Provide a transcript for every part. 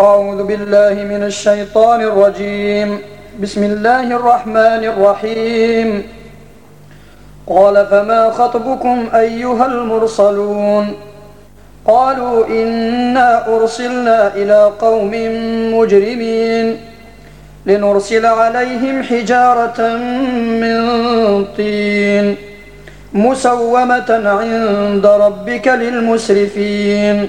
أعوذ بالله من الشيطان الرجيم. بسم الله الرحمن الرحيم. قال فما خطبكم أيها المرسلون؟ قالوا إنا أرسلنا إلى قوم مجرمين لنرسل عليهم حجارة من طين مسومة عند ربك للمسرفين.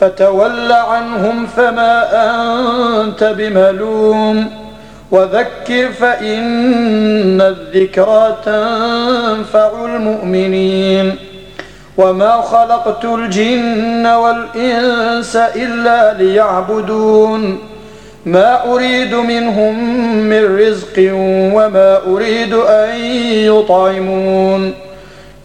فتول عنهم فما أنت بملوم وذكر فإن الذكرى تنفع المؤمنين وما خلقت الجن والإنس إلا ليعبدون ما أريد منهم من رزق وما أريد أن يطعمون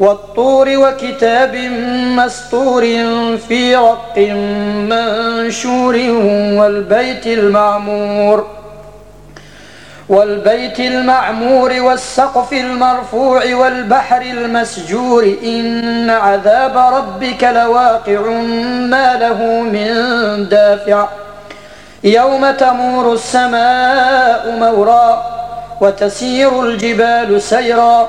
والطور وكتاب مستور في رق منشور والبيت المعمور والبيت المعمور والسقف المرفوع والبحر المسجور إن عذاب ربك لواقع ما له من دافع يوم تمور السماء مورا وتسير الجبال سيرا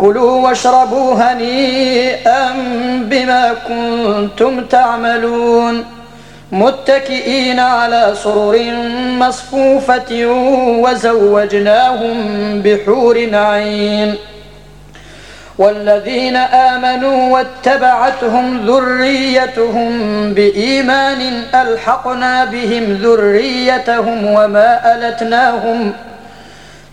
كلوا واشربوا هنيئا بما كنتم تعملون. متكئين على سرر مصفوفة وزوجناهم بحور عين. والذين آمنوا واتبعتهم ذريتهم بإيمان ألحقنا بهم ذريتهم وما ألتناهم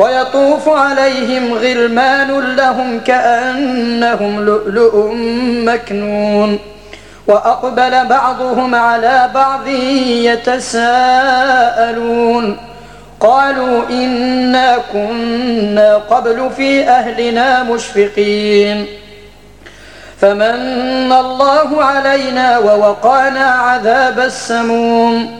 ويطوف عليهم غلمان لهم كأنهم لؤلؤ مكنون. وأقبل بعضهم على بعض يتساءلون. قالوا إنا كنا قبل في أهلنا مشفقين. فمن الله علينا ووقانا عذاب السموم.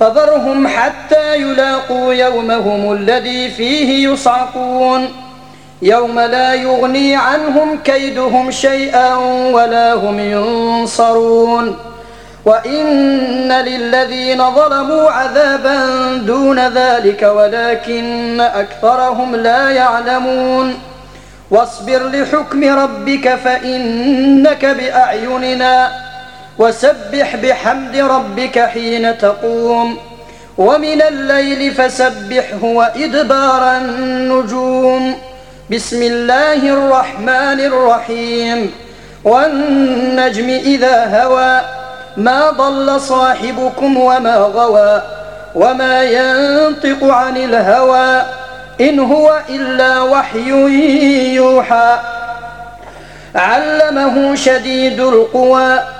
فذرهم حتى يلاقوا يومهم الذي فيه يصعقون. يوم لا يغني عنهم كيدهم شيئا ولا هم ينصرون. وإن للذين ظلموا عذابا دون ذلك ولكن أكثرهم لا يعلمون. واصبر لحكم ربك فإنك بأعيننا. وسبح بحمد ربك حين تقوم. ومن الليل فسبحه وإدبار النجوم. بسم الله الرحمن الرحيم. والنجم إذا هوى ما ضل صاحبكم وما غوى. وما ينطق عن الهوى إن هو إلا وحي يوحى. علمه شديد القوى.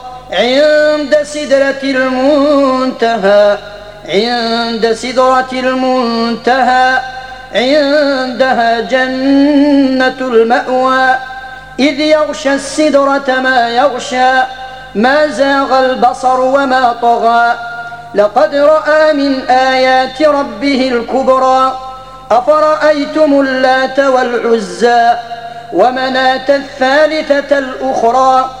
عند سدرة المنتهى عند سدرة المنتهى عندها جنة المأوى. إذ يغشى السدرة ما يغشى ما زاغ البصر وما طغى. لقد رأى من آيات ربه الكبرى أفرأيتم اللات والعزى ومناة الثالثة الأخرى.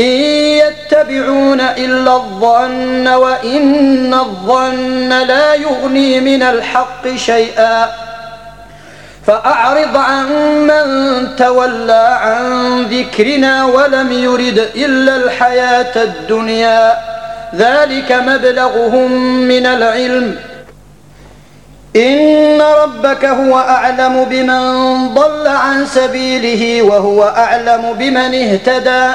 إن يتبعون إلا الظن وإن الظن لا يغني من الحق شيئا فأعرض عن من تولى عن ذكرنا ولم يرد إلا الحياة الدنيا ذلك مبلغهم من العلم. إن ربك هو أعلم بمن ضل عن سبيله وهو أعلم بمن اهتدى.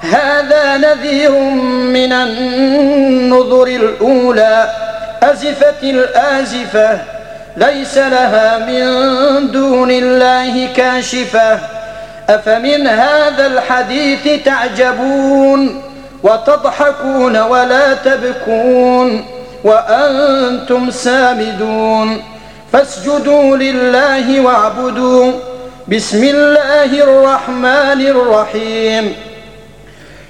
هذا نذير من النذر الأولى أزفت الآزفة ليس لها من دون الله كاشفة. أفمن هذا الحديث تعجبون؟ وتضحكون ولا تبكون؟ وأنتم سامدون؟ فاسجدوا لله واعبدوا. بسم الله الرحمن الرحيم.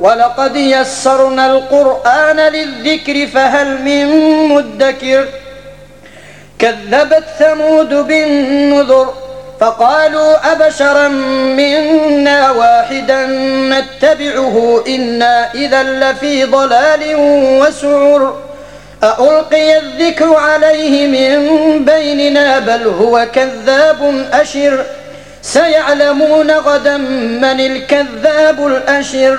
ولقد يسرنا القرآن للذكر فهل من مدكر كذبت ثمود بالنذر فقالوا أبشرا منا واحدا نتبعه إنا إذا لفي ضلال وسعر ألقي الذكر عليه من بيننا بل هو كذاب أشر سيعلمون غدا من الكذاب الأشر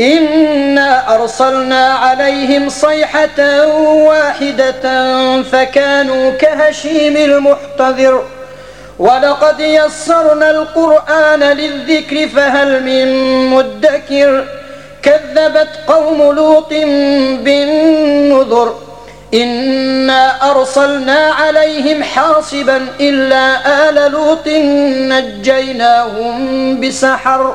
إنا أرسلنا عليهم صيحة واحدة فكانوا كهشيم المحتذر ولقد يسرنا القرآن للذكر فهل من مدكر. كذبت قوم لوط بالنذر. إنا أرسلنا عليهم حاصبا إلا آل لوط نجيناهم بسحر.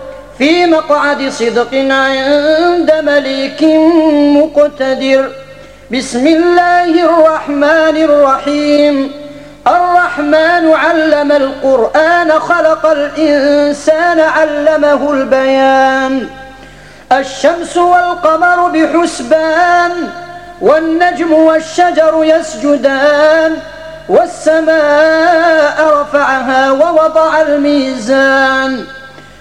في مقعد صدق عند مليك مقتدر. بسم الله الرحمن الرحيم. الرحمن علم القرآن خلق الإنسان علمه البيان. الشمس والقمر بحسبان والنجم والشجر يسجدان والسماء رفعها ووضع الميزان.